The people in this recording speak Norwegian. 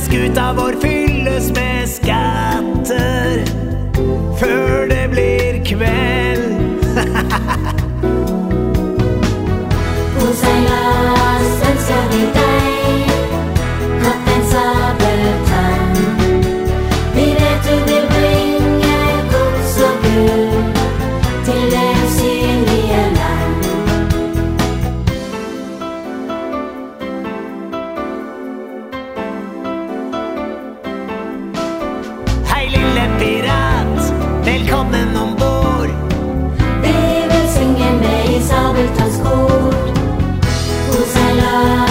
skuta vår fylle fly.